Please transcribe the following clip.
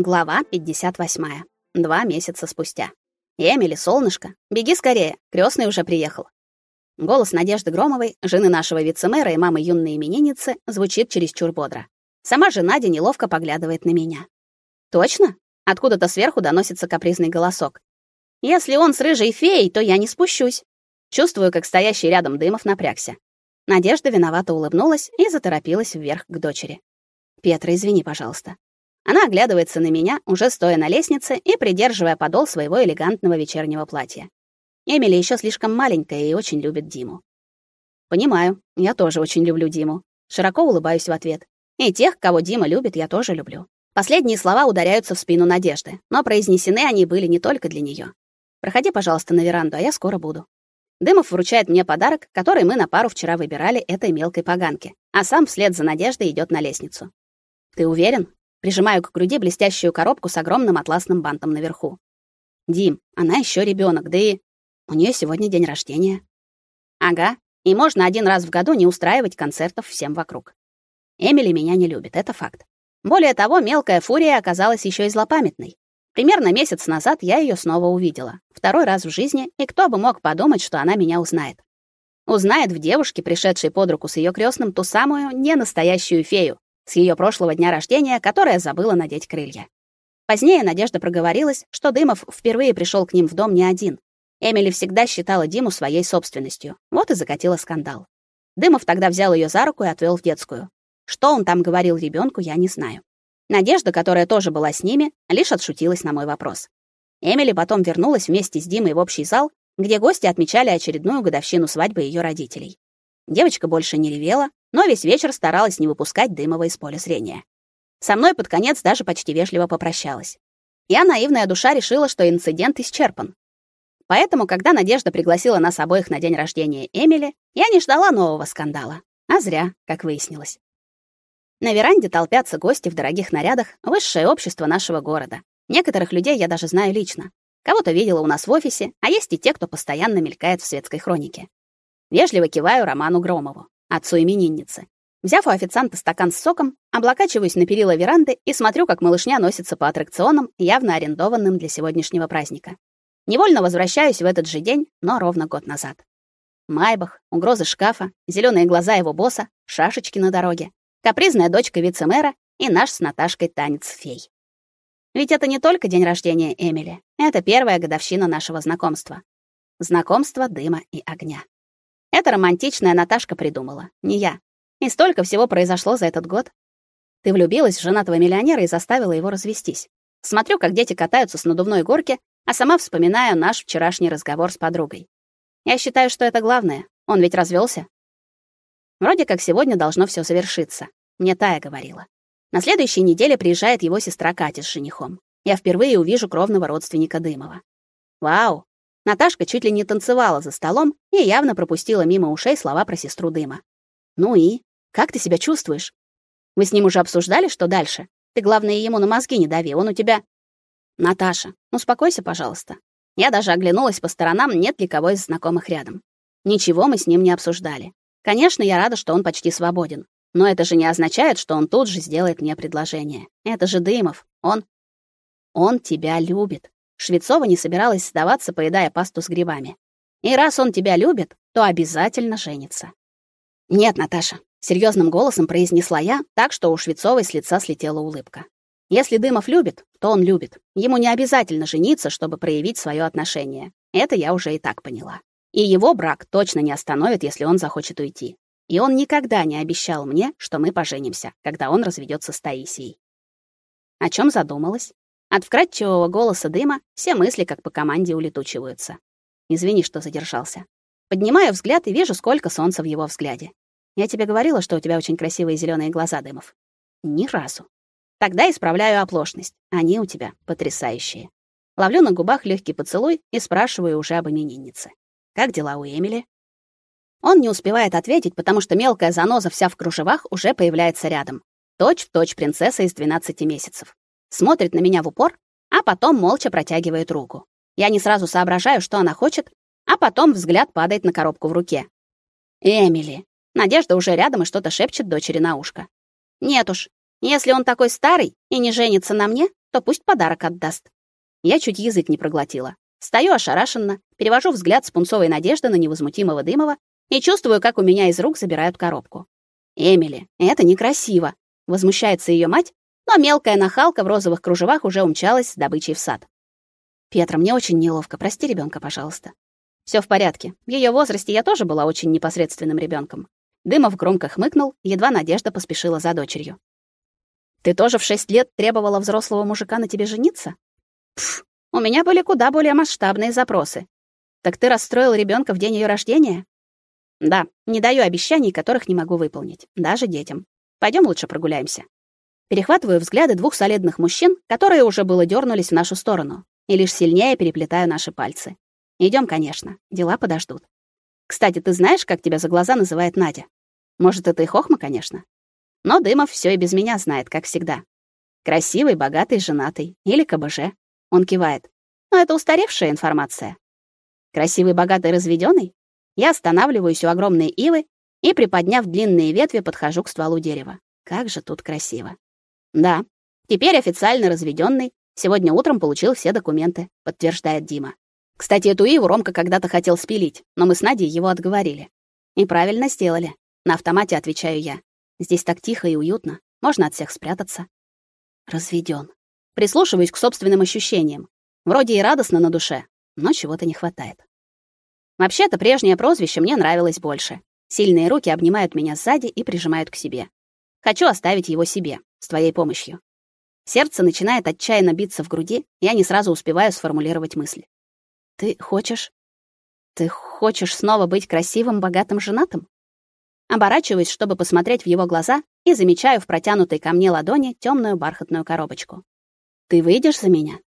Глава 58. Два месяца спустя. Эмили, солнышко, беги скорее, крестный уже приехал. Голос Надежды Громовой, жены нашего вице-мэра и мамы юной именинницы, звучит чересчур бодро. Сама же Надя неловко поглядывает на меня. Точно? Откуда-то сверху доносится капризный голосок. Если он с рыжей феей, то я не спущусь. Чувствую, как стоящий рядом Дымов напрягся. Надежда виновато улыбнулась и заторопилась вверх к дочери. Петра, извини, пожалуйста. Она оглядывается на меня, уже стоя на лестнице и придерживая подол своего элегантного вечернего платья. Эмили еще слишком маленькая и очень любит Диму. Понимаю, я тоже очень люблю Диму. Широко улыбаюсь в ответ. И тех, кого Дима любит, я тоже люблю. Последние слова ударяются в спину Надежды, но произнесены они были не только для нее. Проходи, пожалуйста, на веранду, а я скоро буду. Дымов вручает мне подарок, который мы на пару вчера выбирали этой мелкой поганке, а сам вслед за Надеждой идет на лестницу. Ты уверен? Прижимаю к груди блестящую коробку с огромным атласным бантом наверху. Дим, она еще ребенок, да и у нее сегодня день рождения. Ага, и можно один раз в году не устраивать концертов всем вокруг. Эмили меня не любит, это факт. Более того, мелкая фурия оказалась еще и злопамятной. Примерно месяц назад я ее снова увидела. Второй раз в жизни, и кто бы мог подумать, что она меня узнает. Узнает в девушке, пришедшей под руку с ее крестным, ту самую не настоящую фею, с ее прошлого дня рождения, которая забыла надеть крылья. Позднее Надежда проговорилась, что Дымов впервые пришел к ним в дом не один. Эмили всегда считала Диму своей собственностью. Вот и закатила скандал. Дымов тогда взял ее за руку и отвел в детскую. Что он там говорил ребенку, я не знаю. Надежда, которая тоже была с ними, лишь отшутилась на мой вопрос. Эмили потом вернулась вместе с Димой в общий зал, где гости отмечали очередную годовщину свадьбы ее родителей. Девочка больше не ревела, но весь вечер старалась не выпускать Дымова из поля зрения. Со мной под конец даже почти вежливо попрощалась. Я, наивная душа, решила, что инцидент исчерпан. Поэтому, когда Надежда пригласила нас обоих на день рождения Эмили, я не ждала нового скандала. А зря, как выяснилось. На веранде толпятся гости в дорогих нарядах, высшее общество нашего города. Некоторых людей я даже знаю лично. Кого-то видела у нас в офисе, а есть и те, кто постоянно мелькает в светской хронике. Вежливо киваю Роману Громову отцу именинницы. Взяв у официанта стакан с соком, облокачиваюсь на перила веранды и смотрю, как малышня носится по аттракционам, явно арендованным для сегодняшнего праздника. Невольно возвращаюсь в этот же день, но ровно год назад. Майбах, угрозы шкафа, зеленые глаза его босса, шашечки на дороге, капризная дочка вице-мэра и наш с Наташкой танец фей. Ведь это не только день рождения Эмили, это первая годовщина нашего знакомства. Знакомство дыма и огня. Это романтичная Наташка придумала, не я. И столько всего произошло за этот год. Ты влюбилась в женатого миллионера и заставила его развестись. Смотрю, как дети катаются с надувной горки, а сама вспоминаю наш вчерашний разговор с подругой. Я считаю, что это главное. Он ведь развелся. Вроде как сегодня должно все завершиться. Мне Тая говорила. На следующей неделе приезжает его сестра Катя с женихом. Я впервые увижу кровного родственника Дымова. Вау, Наташка чуть ли не танцевала за столом и явно пропустила мимо ушей слова про сестру Дыма. «Ну и? Как ты себя чувствуешь? Вы с ним уже обсуждали, что дальше? Ты, главное, ему на мозги не дави, он у тебя...» «Наташа, успокойся, пожалуйста». Я даже оглянулась по сторонам, нет ли кого из знакомых рядом. Ничего мы с ним не обсуждали. Конечно, я рада, что он почти свободен. Но это же не означает, что он тут же сделает мне предложение. Это же Дымов. Он... Он тебя любит. Швецова не собиралась сдаваться, поедая пасту с грибами. И раз он тебя любит, то обязательно женится. Нет, Наташа, серьезным голосом произнесла я, так что у Швецовой с лица слетела улыбка. Если Дымов любит, то он любит. Ему не обязательно жениться, чтобы проявить свое отношение. Это я уже и так поняла. И его брак точно не остановит, если он захочет уйти. И он никогда не обещал мне, что мы поженимся, когда он разведется с Таисией. О чем задумалась? От вкрадчивого голоса дыма все мысли как по команде улетучиваются. Извини, что задержался. Поднимаю взгляд и вижу, сколько солнца в его взгляде. Я тебе говорила, что у тебя очень красивые зеленые глаза, Дымов. Ни разу. Тогда исправляю оплошность. Они у тебя потрясающие. Ловлю на губах легкий поцелуй и спрашиваю уже об имениннице. Как дела у Эмили? Он не успевает ответить, потому что мелкая заноза вся в кружевах уже появляется рядом. Точь в точь принцесса из 12 месяцев смотрит на меня в упор, а потом молча протягивает руку. Я не сразу соображаю, что она хочет, а потом взгляд падает на коробку в руке. Эмили. Надежда уже рядом и что-то шепчет дочери на ушко. Нет уж, Если он такой старый и не женится на мне, то пусть подарок отдаст. Я чуть язык не проглотила. Стою ошарашенно, перевожу взгляд с пунцовой надежды на невозмутимого Дымова и чувствую, как у меня из рук забирают коробку. Эмили, это некрасиво, возмущается ее мать, но мелкая нахалка в розовых кружевах уже умчалась с добычей в сад. Петра, мне очень неловко, прости ребенка, пожалуйста. Все в порядке. В ее возрасте я тоже была очень непосредственным ребенком. Дымов громко хмыкнул, едва Надежда поспешила за дочерью. Ты тоже в шесть лет требовала взрослого мужика на тебе жениться? Пф, у меня были куда более масштабные запросы. Так ты расстроил ребенка в день ее рождения? Да, не даю обещаний, которых не могу выполнить, даже детям. Пойдем лучше прогуляемся. Перехватываю взгляды двух солидных мужчин, которые уже было дернулись в нашу сторону, и лишь сильнее переплетаю наши пальцы. Идем, конечно, дела подождут. Кстати, ты знаешь, как тебя за глаза называет Надя? Может, это и хохма, конечно. Но Дымов все и без меня знает, как всегда. Красивый, богатый, женатый или КБЖ. Он кивает. Но это устаревшая информация. Красивый, богатый, разведенный? Я останавливаюсь у огромной ивы и, приподняв длинные ветви, подхожу к стволу дерева. Как же тут красиво. Да, теперь официально разведенный. Сегодня утром получил все документы, подтверждает Дима. Кстати, эту иву Ромка когда-то хотел спилить, но мы с Надей его отговорили. И правильно сделали. На автомате отвечаю я. Здесь так тихо и уютно. Можно от всех спрятаться. Разведён. Прислушиваюсь к собственным ощущениям. Вроде и радостно на душе, но чего-то не хватает. Вообще-то прежнее прозвище мне нравилось больше. Сильные руки обнимают меня сзади и прижимают к себе. Хочу оставить его себе, с твоей помощью. Сердце начинает отчаянно биться в груди, я не сразу успеваю сформулировать мысль. Ты хочешь? Ты хочешь снова быть красивым, богатым, женатым? Оборачиваюсь, чтобы посмотреть в его глаза, и замечаю в протянутой ко мне ладони темную бархатную коробочку. Ты выйдешь за меня?